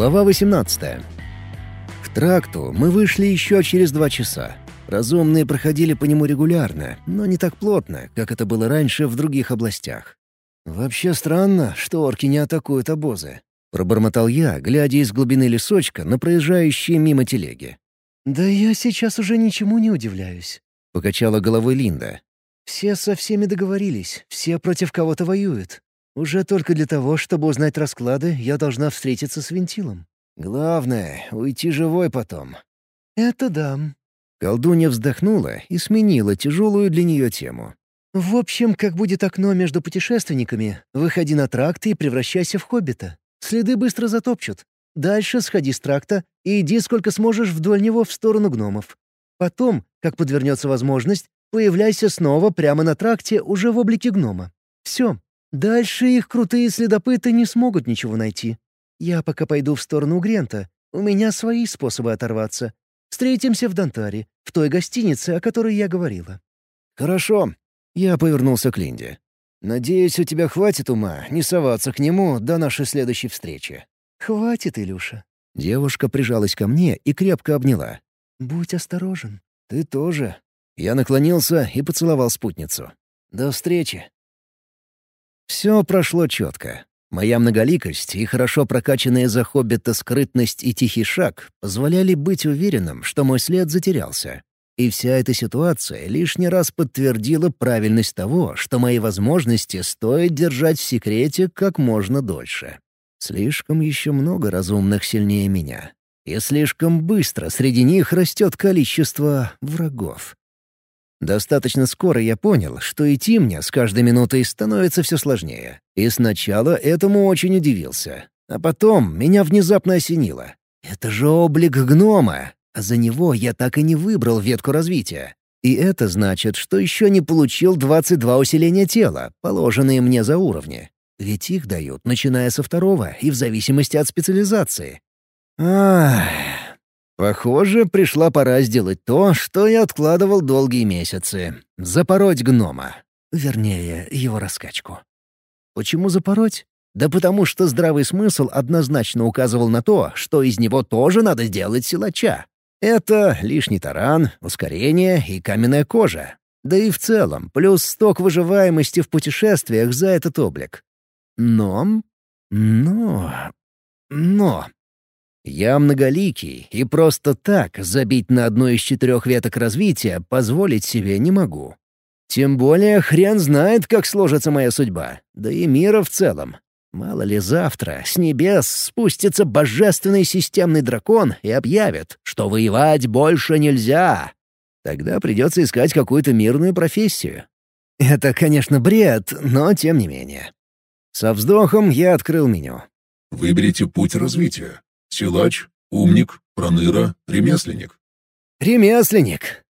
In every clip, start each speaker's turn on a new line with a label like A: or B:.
A: Глава 18. К тракту мы вышли еще через два часа. Разумные проходили по нему регулярно, но не так плотно, как это было раньше в других областях. «Вообще странно, что орки не атакуют обозы», — пробормотал я, глядя из глубины лесочка на проезжающие мимо телеги.
B: «Да я сейчас уже ничему не удивляюсь», —
A: покачала головой Линда.
B: «Все со всеми договорились, все против кого-то воюют. Уже только для того, чтобы узнать расклады, я должна встретиться с вентилом.
A: Главное — уйти живой потом.
B: Это да.
A: Колдунья вздохнула и сменила тяжелую для нее тему.
B: В общем, как будет окно между путешественниками, выходи на тракт и превращайся в хоббита. Следы быстро затопчут. Дальше сходи с тракта и иди сколько сможешь вдоль него в сторону гномов. Потом, как подвернется возможность, появляйся снова прямо на тракте уже в облике гнома. Все, Дальше их крутые следопыты не смогут ничего найти. Я пока пойду в сторону Грента. У меня свои способы оторваться. Встретимся в Донтаре, в той гостинице, о которой я говорила».
A: «Хорошо». Я повернулся к Линде. «Надеюсь, у тебя хватит ума не соваться к нему до нашей следующей встречи».
B: «Хватит, Илюша».
A: Девушка прижалась ко мне и крепко обняла.
B: «Будь осторожен».
A: «Ты тоже». Я наклонился и поцеловал спутницу. «До встречи». Все прошло четко. Моя многоликость и хорошо прокачанная за хоббита скрытность и тихий шаг позволяли быть уверенным, что мой след затерялся. И вся эта ситуация лишний раз подтвердила правильность того, что мои возможности стоит держать в секрете как можно дольше. Слишком еще много разумных сильнее меня. И слишком быстро среди них растет количество врагов. Достаточно скоро я понял, что идти мне с каждой минутой становится все сложнее. И сначала этому очень удивился. А потом меня внезапно осенило. Это же облик гнома, а за него я так и не выбрал ветку развития. И это значит, что еще не получил 22 усиления тела, положенные мне за уровни. Ведь их дают, начиная со второго и в зависимости от специализации. Ах... Похоже, пришла пора сделать то, что я откладывал долгие месяцы — запороть гнома. Вернее, его раскачку. Почему запороть? Да потому что здравый смысл однозначно указывал на то, что из него тоже надо сделать силача. Это лишний таран, ускорение и каменная кожа. Да и в целом, плюс сток выживаемости в путешествиях за этот облик. Но... Но... Но... Я многоликий, и просто так забить на одну из четырех веток развития позволить себе не могу. Тем более хрен знает, как сложится моя судьба, да и мира в целом. Мало ли завтра с небес спустится божественный системный дракон и объявит, что воевать больше нельзя. Тогда придется искать какую-то мирную профессию. Это, конечно, бред, но тем не менее. Со вздохом я открыл меню.
C: «Выберите путь развития. Силач, умник, проныра, ремесленник.
A: Ремесленник.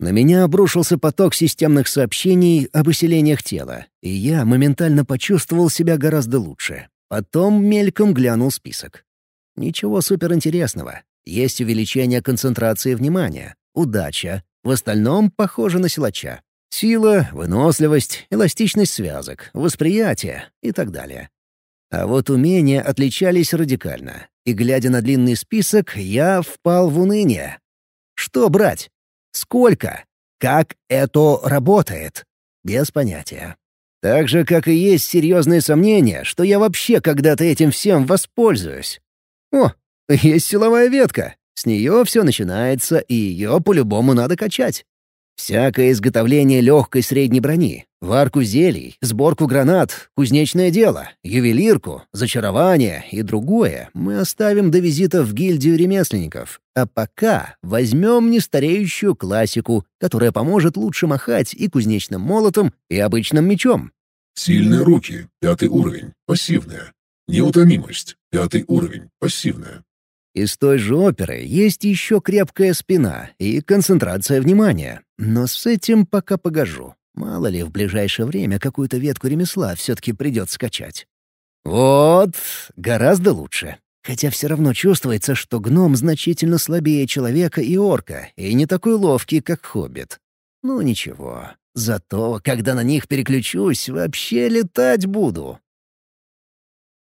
A: На меня обрушился поток системных сообщений об усилениях тела, и я моментально почувствовал себя гораздо лучше. Потом мельком глянул список. Ничего суперинтересного. Есть увеличение концентрации внимания, удача. В остальном похоже на силача. Сила, выносливость, эластичность связок, восприятие и так далее. А вот умения отличались радикально. И, глядя на длинный список, я впал в уныние. Что брать? Сколько? Как это работает? Без понятия. Так же, как и есть серьезные сомнения, что я вообще когда-то этим всем воспользуюсь. О, есть силовая ветка. С нее все начинается, и ее по-любому надо качать. Всякое изготовление легкой средней брони, варку зелий, сборку гранат, кузнечное дело, ювелирку, зачарование и другое мы оставим до визита в гильдию ремесленников. А пока возьмем нестареющую классику, которая поможет лучше махать и кузнечным молотом, и обычным мечом.
C: Сильные руки — пятый уровень, пассивная. Неутомимость — пятый уровень, пассивная.
A: Из той же оперы есть еще крепкая спина и концентрация внимания. Но с этим пока погожу. Мало ли, в ближайшее время какую-то ветку ремесла все-таки придется скачать. Вот, гораздо лучше. Хотя все равно чувствуется, что гном значительно слабее человека и орка, и не такой ловкий, как хоббит. Ну ничего, зато, когда на них переключусь, вообще летать буду.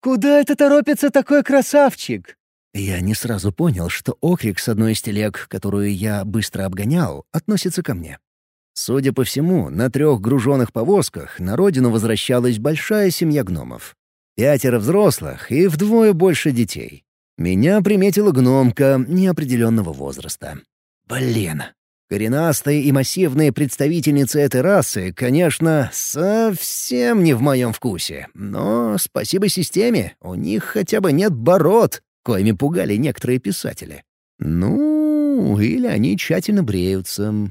B: «Куда это торопится такой красавчик?»
A: Я не сразу понял, что окрик с одной из телег, которую я быстро обгонял, относится ко мне. Судя по всему, на трех груженных повозках на родину возвращалась большая семья гномов. Пятеро взрослых и вдвое больше детей. Меня приметила гномка неопределенного возраста. Блин. Коренастые и массивные представительницы этой расы, конечно, совсем не в моем вкусе. Но спасибо системе, у них хотя бы нет бород, коими пугали некоторые писатели. Ну, или они тщательно бреются.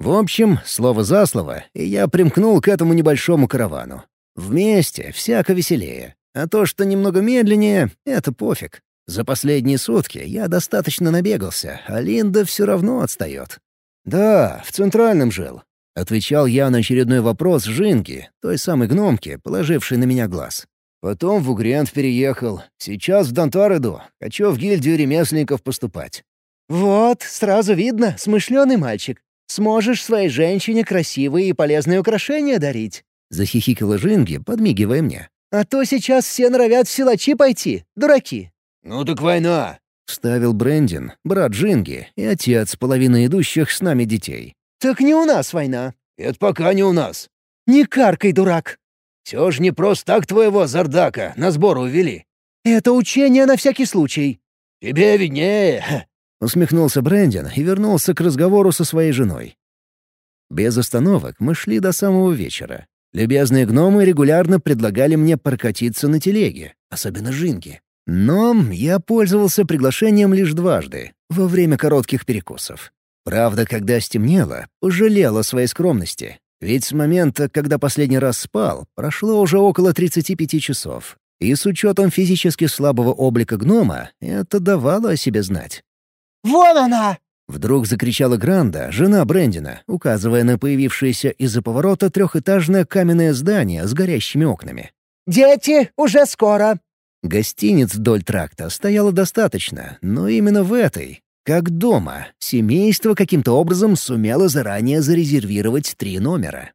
A: В общем, слово за слово, и я примкнул к этому небольшому каравану. Вместе всяко веселее. А то, что немного медленнее — это пофиг. За последние сутки я достаточно набегался, а Линда все равно отстает. «Да, в Центральном жил», — отвечал я на очередной вопрос Жинки, той самой гномки, положившей на меня глаз. Потом в Угрент переехал. Сейчас в Донтар иду. Хочу в гильдию ремесленников поступать.
B: «Вот, сразу видно, смышленый мальчик. Сможешь своей женщине красивые и полезные украшения дарить?»
A: — захихикала Жинги, подмигивая мне.
B: «А то сейчас все норовят в силачи пойти, дураки».
A: «Ну так война!» — вставил Брэндин, брат Жинги и отец половины идущих с нами детей.
B: «Так не у нас война».
A: «Это пока не у нас».
B: «Не каркай, дурак!»
A: «Все же не просто так твоего Зардака на сбор увели».
B: «Это учение на всякий случай».
A: «Тебе виднее!» — усмехнулся Брэндин и вернулся к разговору со своей женой. Без остановок мы шли до самого вечера. Любезные гномы регулярно предлагали мне прокатиться на телеге, особенно Жинги. Но я пользовался приглашением лишь дважды, во время коротких перекусов. Правда, когда стемнело, пожалел о своей скромности. Ведь с момента, когда последний раз спал, прошло уже около 35 часов. И с учетом физически слабого облика гнома, это давало о себе знать.
B: «Вон она!»
A: Вдруг закричала Гранда, жена Брэндина, указывая на появившееся из-за поворота трехэтажное каменное здание с горящими окнами.
B: «Дети, уже скоро!»
A: Гостиниц вдоль тракта стояло достаточно, но именно в этой, как дома, семейство каким-то образом сумело заранее зарезервировать три номера.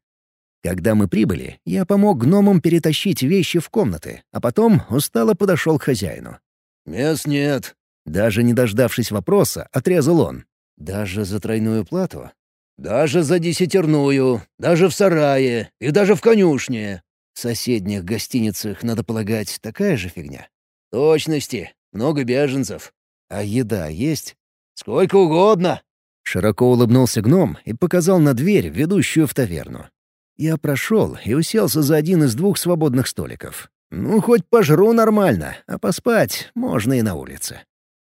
A: Когда мы прибыли, я помог гномам перетащить вещи в комнаты, а потом устало подошел к хозяину. «Мест нет». Даже не дождавшись вопроса, отрезал он. «Даже за тройную плату?» «Даже за десятерную, даже в сарае и даже в конюшне. В соседних гостиницах, надо полагать, такая же фигня. Точности. Много беженцев. А еда есть? Сколько угодно. Широко улыбнулся гном и показал на дверь, ведущую в таверну. Я прошел и уселся за один из двух свободных столиков. Ну, хоть пожру нормально, а поспать можно и на улице.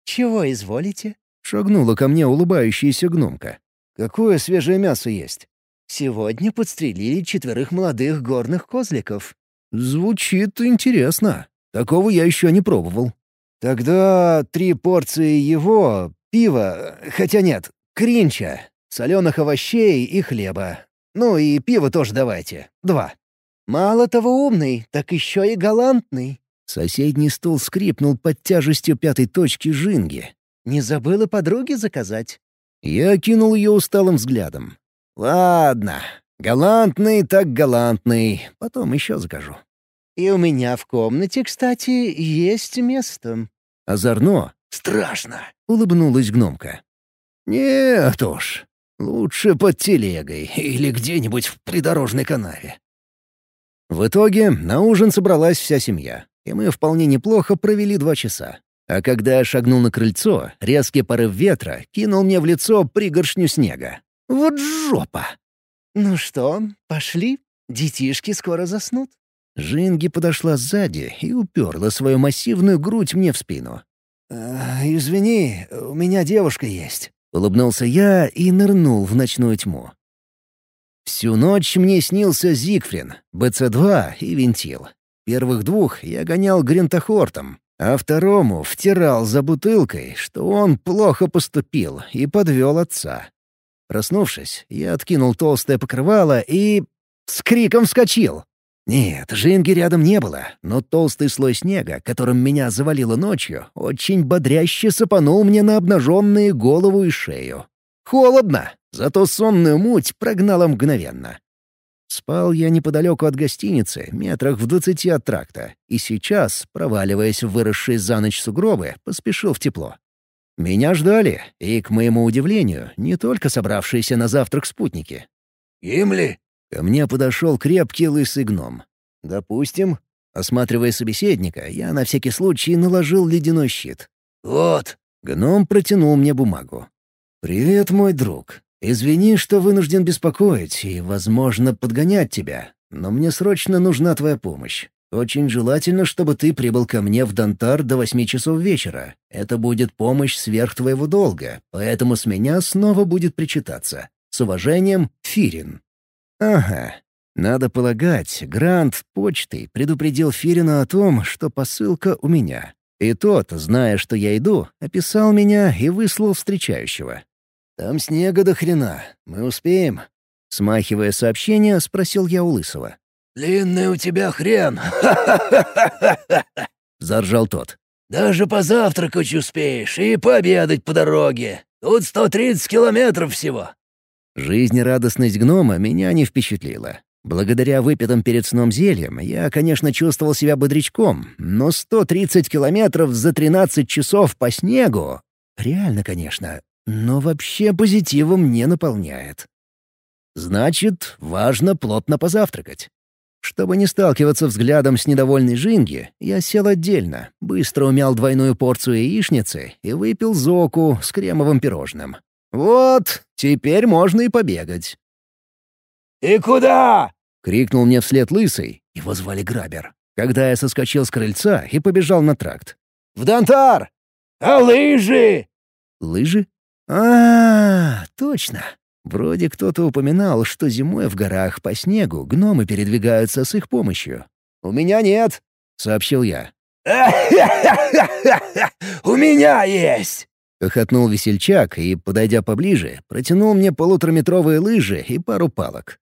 B: «Чего изволите?»
A: — шагнула ко мне улыбающаяся гномка. «Какое свежее мясо есть?»
B: Сегодня подстрелили четверых молодых горных козликов».
A: «Звучит интересно. Такого я еще не пробовал». «Тогда три порции его, пива, хотя нет, кринча, соленых овощей и хлеба. Ну и пиво тоже давайте. Два».
B: «Мало того умный, так еще и галантный».
A: Соседний стул скрипнул под тяжестью пятой точки жинги.
B: «Не забыла подруге заказать?»
A: Я кинул ее усталым взглядом. «Ладно, галантный так галантный, потом еще закажу».
B: «И у меня в комнате, кстати, есть место».
A: Озорно, страшно, улыбнулась гномка. «Нет уж, лучше под телегой или где-нибудь в придорожной канаве». В итоге на ужин собралась вся семья, и мы вполне неплохо провели два часа. А когда я шагнул на крыльцо, резкий порыв ветра кинул мне в лицо пригоршню снега. Вот жопа!»
B: «Ну что, пошли? Детишки скоро заснут».
A: Жинги подошла сзади и уперла свою массивную грудь мне в спину. «Э, «Извини, у меня девушка есть», — улыбнулся я и нырнул в ночную тьму. Всю ночь мне снился Зигфрин, БЦ-2 и Вентил. Первых двух я гонял Грентахортом, а второму втирал за бутылкой, что он плохо поступил и подвел отца. Проснувшись, я откинул толстое покрывало и... с криком вскочил. Нет, Жинги рядом не было, но толстый слой снега, которым меня завалило ночью, очень бодряще сапанул мне на обнаженные голову и шею. Холодно, зато сонную муть прогнала мгновенно. Спал я неподалеку от гостиницы, метрах в двадцати от тракта, и сейчас, проваливаясь в выросшие за ночь сугробы, поспешил в тепло. Меня ждали, и, к моему удивлению, не только собравшиеся на завтрак спутники.
D: «Гимли?»
A: Ко мне подошел крепкий лысый гном. «Допустим». Осматривая собеседника, я на всякий случай наложил ледяной щит.
D: «Вот».
A: Гном протянул мне бумагу. «Привет, мой друг. Извини, что вынужден беспокоить и, возможно, подгонять тебя, но мне срочно нужна твоя помощь. Очень желательно, чтобы ты прибыл ко мне в Донтар до восьми часов вечера. Это будет помощь сверх твоего долга, поэтому с меня снова будет причитаться. С уважением, Фирин. Ага. Надо полагать, Грант почтой предупредил Фирина о том, что посылка у меня. И тот, зная, что я иду, описал меня и выслал встречающего. «Там снега до хрена. Мы успеем?» Смахивая сообщение, спросил я у Лысого.
D: «Длинный у тебя хрен!»
A: — заржал тот.
D: «Даже позавтракать успеешь и пообедать по дороге. Тут сто тридцать километров всего».
A: Жизнерадостность гнома меня не впечатлила. Благодаря выпитым перед сном зельям я, конечно, чувствовал себя бодрячком, но 130 километров за 13 часов по снегу... Реально, конечно, но вообще позитивом не наполняет. Значит, важно плотно позавтракать. Чтобы не сталкиваться взглядом с недовольной Жинги, я сел отдельно, быстро умял двойную порцию яичницы и выпил зоку с кремовым пирожным. Вот, теперь можно и побегать.
D: «И куда?»
A: — крикнул мне вслед лысый. Его звали Грабер. Когда я соскочил с крыльца и побежал на тракт. «В Донтар!»
D: «А лыжи?»
A: «Лыжи? А, -а, а, точно. Вроде кто-то упоминал, что зимой в горах по снегу гномы передвигаются с их помощью. «У меня нет», — сообщил я.
D: «У меня есть!»
A: — хохотнул весельчак и, подойдя поближе, протянул мне полутораметровые лыжи и пару палок.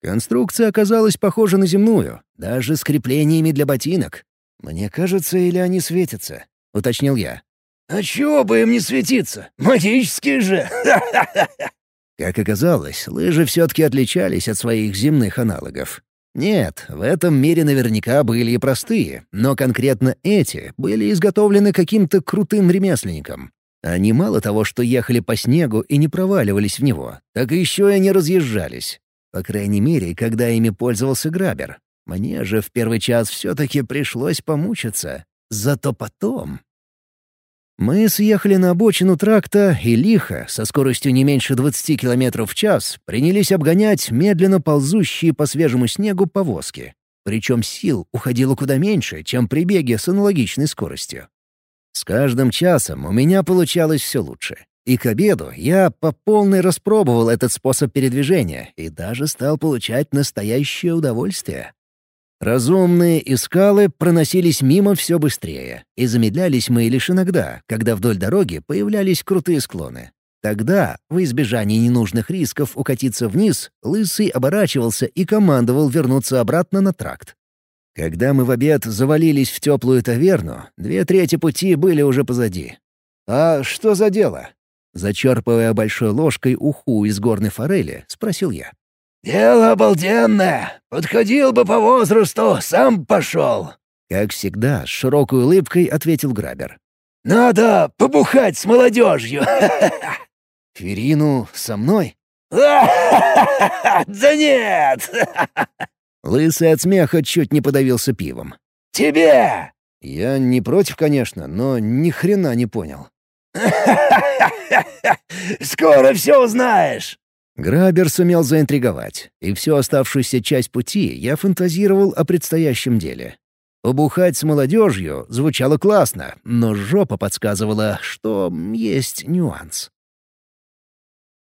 A: Конструкция оказалась похожа на земную, даже с креплениями для ботинок. «Мне кажется, или они светятся?» — уточнил я.
D: «А чего бы им не светиться? Магические же!»
A: Как оказалось, лыжи все-таки отличались от своих земных аналогов. Нет, в этом мире наверняка были и простые, но конкретно эти были изготовлены каким-то крутым ремесленником. Они мало того, что ехали по снегу и не проваливались в него, так еще и не разъезжались. По крайней мере, когда ими пользовался грабер. Мне же в первый час все-таки пришлось помучиться. Зато потом... Мы съехали на обочину тракта и лихо, со скоростью не меньше 20 км в час, принялись обгонять медленно ползущие по свежему снегу повозки. Причем сил уходило куда меньше, чем при беге с аналогичной скоростью. С каждым часом у меня получалось все лучше. И к обеду я по полной распробовал этот способ передвижения и даже стал получать настоящее удовольствие. Разумные и скалы проносились мимо все быстрее, и замедлялись мы лишь иногда, когда вдоль дороги появлялись крутые склоны. Тогда, в избежании ненужных рисков укатиться вниз, Лысый оборачивался и командовал вернуться обратно на тракт. Когда мы в обед завалились в теплую таверну, две трети пути были уже позади. «А что за дело?» Зачерпывая большой ложкой уху из горной форели, спросил я.
D: «Дело обалденное! Подходил бы по возрасту, сам пошел!»
A: Как всегда, с широкой улыбкой ответил Грабер.
D: «Надо побухать с молодежью!»
A: «Ферину со мной?»
D: «Да нет!»
A: Лысый от смеха чуть не подавился пивом.
D: «Тебе!»
A: Я не против, конечно, но ни хрена не понял.
D: «Скоро все узнаешь!»
A: Грабер сумел заинтриговать, и всю оставшуюся часть пути я фантазировал о предстоящем деле. Побухать с молодежью звучало классно, но жопа подсказывала, что есть нюанс.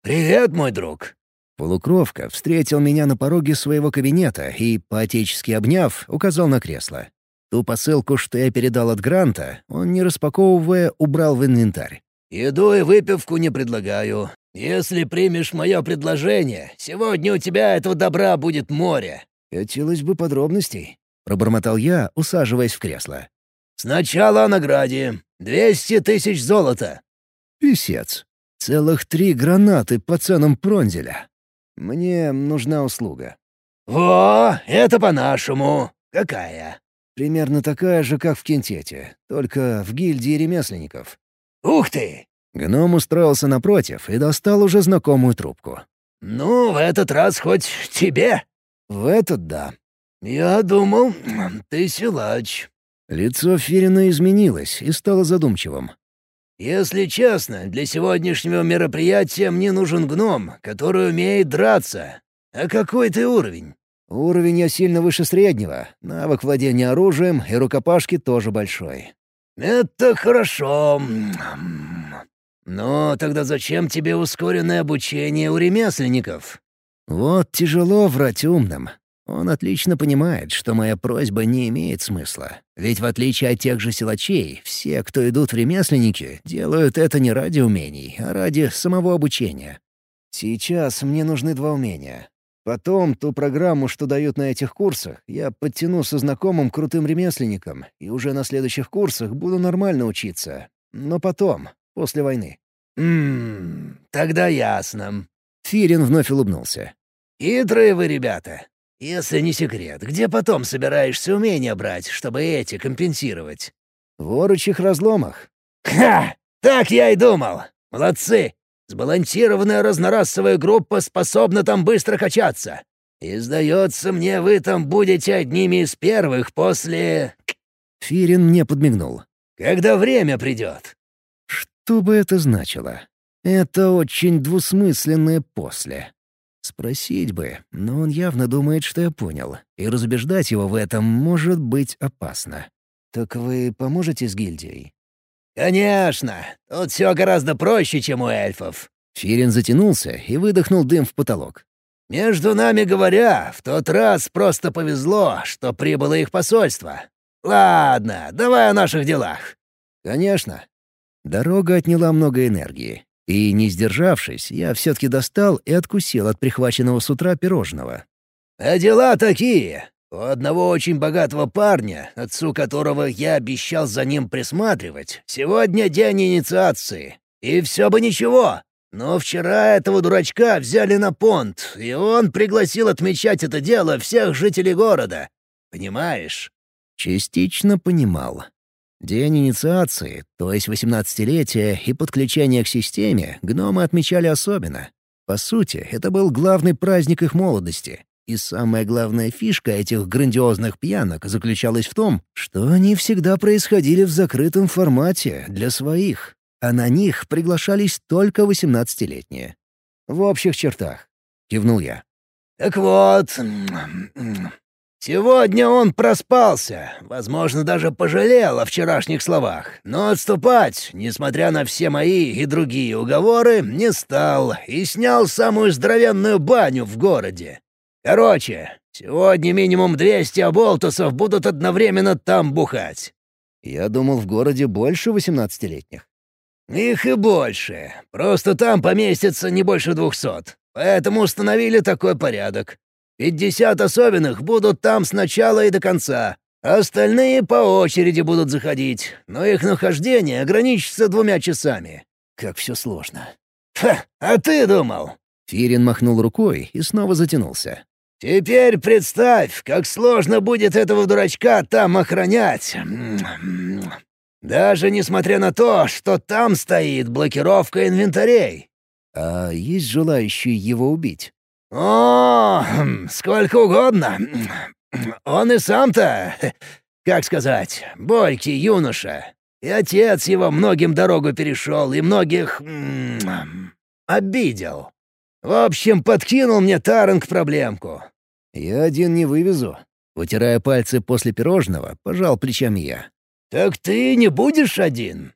D: «Привет, мой друг!»
A: Полукровка встретил меня на пороге своего кабинета и, поотечески обняв, указал на кресло. Ту посылку, что я передал от Гранта, он, не распаковывая, убрал в инвентарь.
D: «Еду и выпивку не предлагаю. Если примешь мое предложение, сегодня у тебя этого добра будет море».
A: «Хотелось бы подробностей», — пробормотал я, усаживаясь в кресло.
D: «Сначала о награде. Двести тысяч золота».
A: «Писец. Целых три гранаты по ценам Пронзеля. Мне нужна услуга».
D: «Во, это по-нашему. Какая?»
A: «Примерно такая же, как в Кентете, только в гильдии ремесленников».
D: «Ух ты!»
A: Гном устроился напротив и достал уже знакомую трубку.
D: «Ну, в этот раз хоть тебе?»
A: «В этот — да».
D: «Я думал, ты силач».
A: Лицо Ферина изменилось и стало задумчивым.
D: «Если честно, для сегодняшнего мероприятия мне нужен гном, который умеет драться. А какой ты уровень?»
A: «Уровень я сильно выше среднего. Навык владения оружием и рукопашки тоже большой».
D: «Это хорошо. Но тогда зачем тебе ускоренное обучение у ремесленников?»
A: «Вот тяжело врать умным. Он отлично понимает, что моя просьба не имеет смысла. Ведь в отличие от тех же силачей, все, кто идут в ремесленники, делают это не ради умений, а ради самого обучения. Сейчас мне нужны два умения. Потом ту программу, что дают на этих курсах, я подтяну со знакомым крутым ремесленником, и уже на следующих курсах буду нормально учиться. Но потом, после войны.
D: «Ммм, тогда ясно».
A: Фирин вновь улыбнулся.
D: «Хитрые вы ребята. Если не секрет, где потом собираешься умения брать, чтобы эти компенсировать?»
A: «В орочих разломах».
D: «Ха! Так я и думал. Молодцы. Сбалансированная разнорасовая группа способна там быстро качаться. И, сдается мне, вы там будете одними из первых после...»
A: Фирин мне подмигнул.
D: «Когда время придет».
A: Что бы это значило? Это очень двусмысленное «после». Спросить бы, но он явно думает, что я понял, и разубеждать его в этом может быть опасно. «Так вы поможете с гильдией?»
D: «Конечно! Тут все гораздо проще, чем у эльфов».
A: Фирин затянулся и выдохнул дым в потолок.
D: «Между нами говоря, в тот раз просто повезло, что прибыло их посольство. Ладно, давай о наших делах».
A: «Конечно». Дорога отняла много энергии. И, не сдержавшись, я все-таки достал и откусил от прихваченного с утра пирожного.
D: «А дела такие. У одного очень богатого парня, отцу которого я обещал за ним присматривать, сегодня день инициации. И все бы ничего. Но вчера этого дурачка взяли на понт, и он пригласил отмечать это дело всех жителей города. Понимаешь?»
A: Частично понимал. День инициации, то есть восемнадцатилетия и подключения к системе, гномы отмечали особенно. По сути, это был главный праздник их молодости. И самая главная фишка этих грандиозных пьянок заключалась в том, что они всегда происходили в закрытом формате для своих, а на них приглашались только восемнадцатилетние. «В общих чертах», — кивнул я.
D: «Так вот, Сегодня он проспался, возможно, даже пожалел о вчерашних словах, но отступать, несмотря на все мои и другие уговоры, не стал и снял самую здоровенную баню в городе. Короче, сегодня минимум 200 оболтусов будут одновременно там бухать.
A: Я думал, в городе больше восемнадцатилетних.
D: Их и больше. Просто там поместится не больше двухсот. Поэтому установили такой порядок. Пятьдесят особенных будут там с начала и до конца. Остальные по очереди будут заходить, но их нахождение ограничится двумя часами. Как все сложно. Ха, а ты думал?
A: Фирин махнул рукой и снова затянулся.
D: «Теперь представь, как сложно будет этого дурачка там охранять. Даже несмотря на то, что там стоит блокировка инвентарей».
A: «А есть желающие его убить?»
D: «О, сколько угодно. Он и сам-то, как сказать, бойкий юноша. И отец его многим дорогу перешел и многих... обидел. В общем, подкинул мне Таранг проблемку».
A: «Я один не вывезу». Вытирая пальцы после пирожного, пожал плечами я.
D: «Так ты не будешь один?»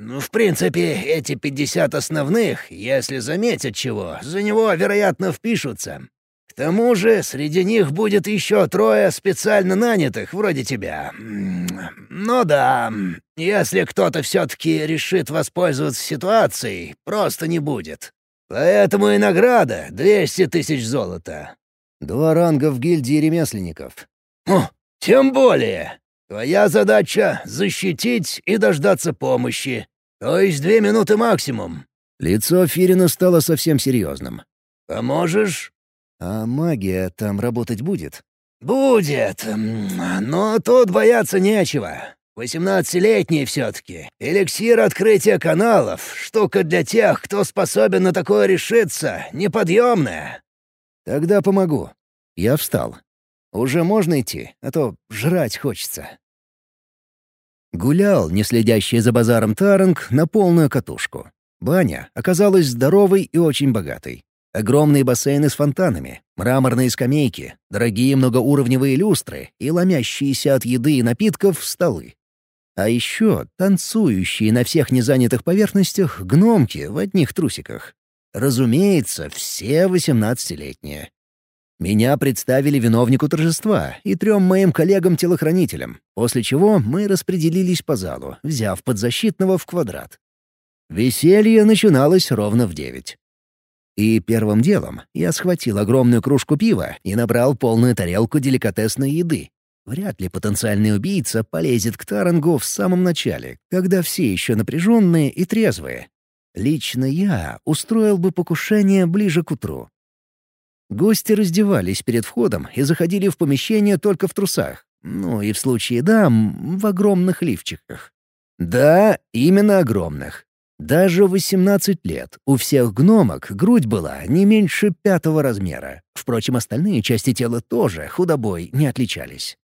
D: Ну, в принципе, эти пятьдесят основных, если заметят чего, за него, вероятно, впишутся. К тому же, среди них будет еще трое специально нанятых, вроде тебя. Ну да, если кто-то все-таки решит воспользоваться ситуацией, просто не будет. Поэтому и награда — двести тысяч золота.
A: Два ранга в гильдии ремесленников.
D: О, тем более. Твоя задача — защитить и дождаться помощи. То есть две минуты максимум».
A: Лицо Фирина стало совсем серьезным.
D: «Поможешь?»
A: А магия там работать будет?
D: «Будет, но тут бояться нечего. Восемнадцатилетний все-таки. Эликсир открытия каналов — штука для тех, кто способен на такое решиться, неподъемная».
A: «Тогда помогу». Я встал. «Уже можно идти, а то жрать хочется». Гулял, не следящий за базаром Таранг, на полную катушку. Баня оказалась здоровой и очень богатой. Огромные бассейны с фонтанами, мраморные скамейки, дорогие многоуровневые люстры и ломящиеся от еды и напитков столы. А еще танцующие на всех незанятых поверхностях гномки в одних трусиках. Разумеется, все восемнадцатилетние. Меня представили виновнику торжества и трем моим коллегам-телохранителям, после чего мы распределились по залу, взяв подзащитного в квадрат. Веселье начиналось ровно в девять. И первым делом я схватил огромную кружку пива и набрал полную тарелку деликатесной еды. Вряд ли потенциальный убийца полезет к Тарангу в самом начале, когда все еще напряженные и трезвые. Лично я устроил бы покушение ближе к утру. Гости раздевались перед входом и заходили в помещение только в трусах. Ну и в случае дам — в огромных лифчиках. Да, именно огромных. Даже в 18 лет у всех гномок грудь была не меньше пятого размера. Впрочем, остальные части тела тоже худобой не отличались.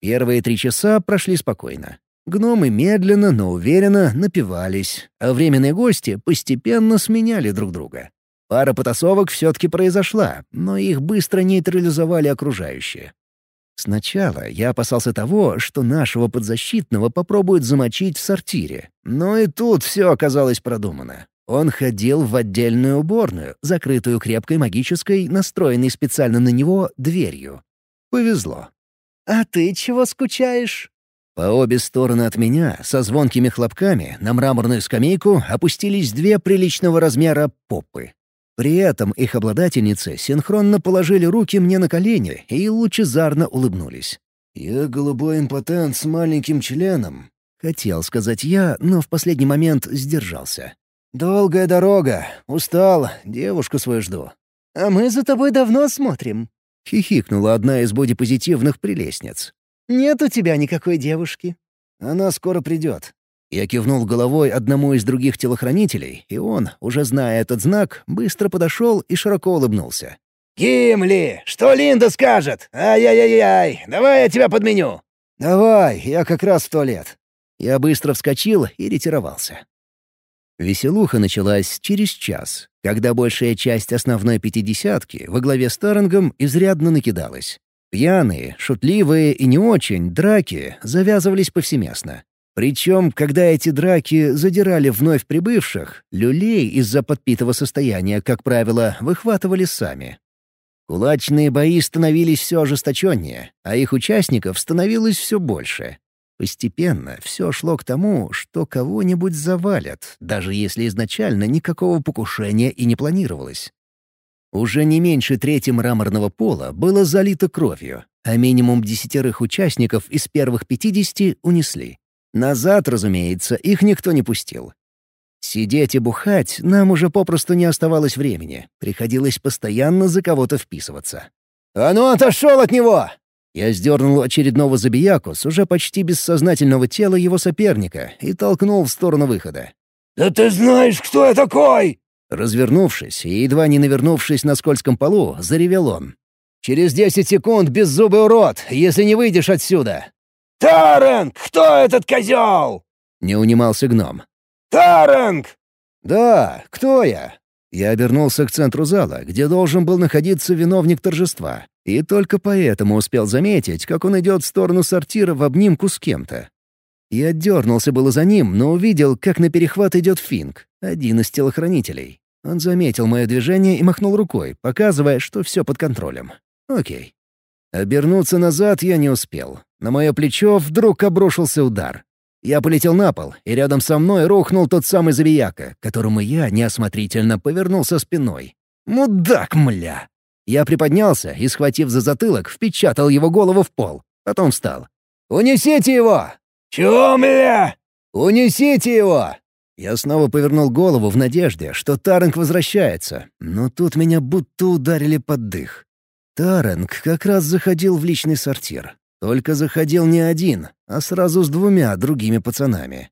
A: Первые три часа прошли спокойно. Гномы медленно, но уверенно напивались, а временные гости постепенно сменяли друг друга. Пара потасовок все-таки произошла, но их быстро нейтрализовали окружающие. Сначала я опасался того, что нашего подзащитного попробуют замочить в сортире. Но и тут все оказалось продумано. Он ходил в отдельную уборную, закрытую крепкой магической, настроенной специально на него, дверью. Повезло.
B: «А ты чего скучаешь?»
A: По обе стороны от меня, со звонкими хлопками, на мраморную скамейку опустились две приличного размера попы. При этом их обладательницы синхронно положили руки мне на колени и лучезарно улыбнулись. «Я голубой импотент с маленьким членом», — хотел сказать я, но в последний момент сдержался. «Долгая дорога. Устал. Девушку свою жду».
B: «А мы за тобой давно смотрим», —
A: хихикнула одна из бодипозитивных прелестниц.
B: «Нет у тебя никакой девушки».
A: «Она скоро придет. Я кивнул головой одному из других телохранителей, и он, уже зная этот знак, быстро подошел и широко улыбнулся.
D: «Гимли, что Линда скажет? Ай-яй-яй-яй, давай я тебя подменю!»
A: «Давай, я как раз в туалет». Я быстро вскочил и ретировался. Веселуха началась через час, когда большая часть основной пятидесятки во главе с Тарингом изрядно накидалась. Пьяные, шутливые и не очень драки завязывались повсеместно. Причем, когда эти драки задирали вновь прибывших, люлей из-за подпитого состояния, как правило, выхватывали сами. Кулачные бои становились все ожесточеннее, а их участников становилось все больше. Постепенно все шло к тому, что кого-нибудь завалят, даже если изначально никакого покушения и не планировалось. Уже не меньше трети мраморного пола было залито кровью, а минимум десятерых участников из первых пятидесяти унесли. Назад, разумеется, их никто не пустил. Сидеть и бухать нам уже попросту не оставалось времени. Приходилось постоянно за кого-то вписываться. «А ну, отошел от него!» Я сдернул очередного забияку с уже почти бессознательного тела его соперника и толкнул в сторону выхода.
D: «Да ты знаешь, кто я такой!»
A: Развернувшись и едва не навернувшись на скользком полу, заревел он. «Через десять секунд, беззубый урод, если не выйдешь отсюда!»
D: «Таранг! Кто этот козел?»
A: — не унимался гном.
D: «Таранг!»
A: «Да, кто я?» Я обернулся к центру зала, где должен был находиться виновник торжества, и только поэтому успел заметить, как он идет в сторону сортира в обнимку с кем-то. Я дернулся было за ним, но увидел, как на перехват идет Финк, один из телохранителей. Он заметил мое движение и махнул рукой, показывая, что все под контролем. Окей. Обернуться назад я не успел. На мое плечо вдруг обрушился удар. Я полетел на пол, и рядом со мной рухнул тот самый забияка, которому я неосмотрительно повернулся спиной. Мудак, мля! Я приподнялся и, схватив за затылок, впечатал его голову в пол. Потом встал. «Унесите его!»
D: «Чего, мля?»
A: «Унесите его!» Я снова повернул голову в надежде, что Таранг возвращается, но тут меня будто ударили под дых. Таранг как раз заходил в личный сортир. Только заходил не один, а сразу с двумя другими пацанами.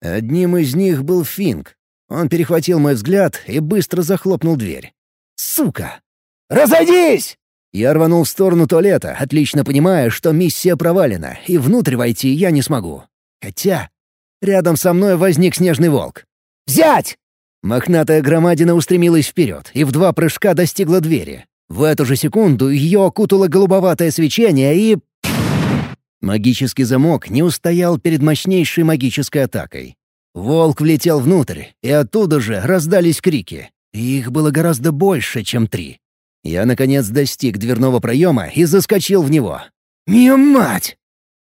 A: Одним из них был Финк. Он перехватил мой взгляд и быстро захлопнул дверь. «Сука!» «Разойдись!» Я рванул в сторону туалета, отлично понимая, что миссия провалена, и внутрь войти я не смогу. Хотя Рядом со мной возник снежный волк. «Взять!» Мохнатая громадина устремилась вперед и в два прыжка достигла двери. В эту же секунду ее окутало голубоватое свечение и... Магический замок не устоял перед мощнейшей магической атакой. Волк влетел внутрь, и оттуда же раздались крики. Их было гораздо больше, чем три. Я, наконец, достиг дверного проема и заскочил в него. «Мия мать!»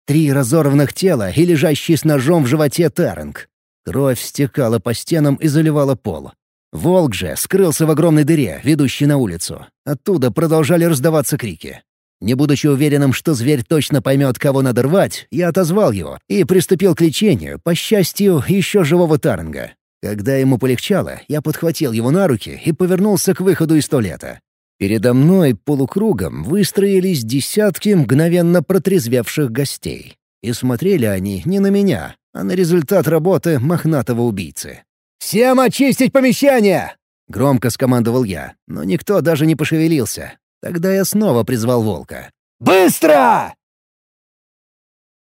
A: Три разорванных тела и лежащий с ножом в животе Таринг. Кровь стекала по стенам и заливала пол. Волк же скрылся в огромной дыре, ведущей на улицу. Оттуда продолжали раздаваться крики. Не будучи уверенным, что зверь точно поймет, кого надо рвать, я отозвал его и приступил к лечению, по счастью, еще живого Таринга. Когда ему полегчало, я подхватил его на руки и повернулся к выходу из туалета. Передо мной полукругом выстроились десятки мгновенно протрезвевших гостей. И смотрели они не на меня, а на результат работы мохнатого убийцы. «Всем очистить помещение!» — громко скомандовал я, но никто даже не пошевелился. Тогда я снова призвал волка. «Быстро!»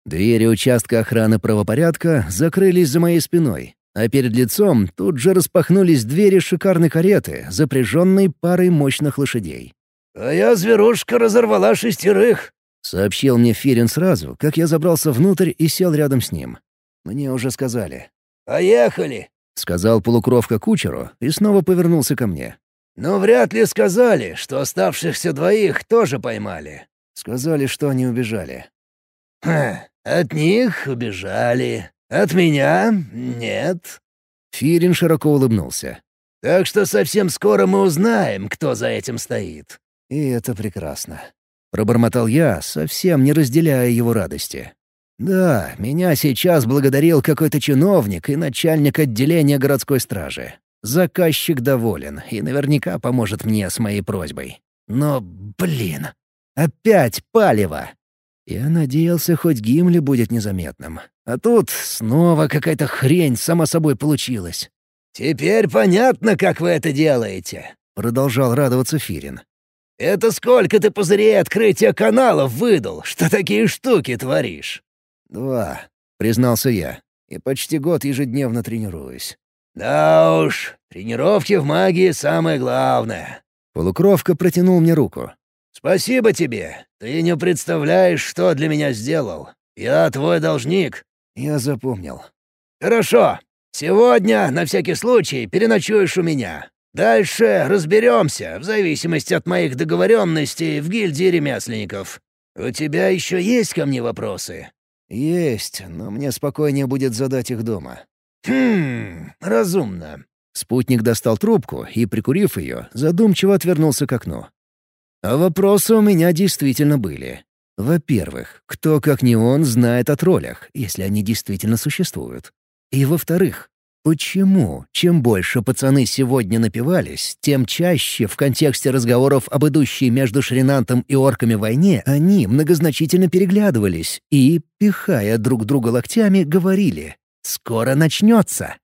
A: Двери участка охраны правопорядка закрылись за моей спиной, а перед лицом тут же распахнулись двери шикарной кареты, запряженной парой мощных лошадей.
D: «А я, зверушка, разорвала шестерых», —
A: сообщил мне Фирин сразу, как я забрался внутрь и сел рядом с ним. Мне уже сказали.
D: «Поехали», —
A: сказал полукровка кучеру и снова повернулся ко мне.
D: «Но вряд ли сказали, что оставшихся двоих тоже поймали».
A: «Сказали, что они убежали».
D: «Хм, от них убежали. От меня нет».
A: Фирин широко улыбнулся.
D: «Так что совсем скоро мы узнаем, кто за этим стоит».
A: «И это прекрасно». Пробормотал я, совсем не разделяя его радости. «Да, меня сейчас благодарил какой-то чиновник и начальник отделения городской стражи. Заказчик доволен и наверняка поможет мне с моей просьбой. Но, блин, опять палево!» Я надеялся, хоть Гимли будет незаметным. А тут снова какая-то хрень сама собой получилась.
D: «Теперь понятно, как вы это делаете», —
A: продолжал радоваться Фирин.
D: «Это сколько ты пузырей открытия каналов выдал, что такие штуки творишь?»
A: «Два», — признался я, и почти год ежедневно тренируюсь.
D: «Да уж, тренировки в магии — самое главное».
A: Полукровка протянул мне руку.
D: «Спасибо тебе. Ты не представляешь, что для меня сделал. Я твой должник».
A: «Я запомнил».
D: «Хорошо. Сегодня, на всякий случай, переночуешь у меня. Дальше разберемся, в зависимости от моих договоренностей в гильдии ремесленников. У тебя еще есть ко мне вопросы?»
A: «Есть, но мне спокойнее будет задать их дома».
D: «Хм, разумно».
A: Спутник достал трубку и, прикурив ее, задумчиво отвернулся к окну. А вопросы у меня действительно были. Во-первых, кто, как не он, знает о троллях, если они действительно существуют? И во-вторых, почему, чем больше пацаны сегодня напивались, тем чаще в контексте разговоров об идущей между Шринантом и орками войне они многозначительно переглядывались и, пихая друг друга локтями, говорили «Скоро начнется!»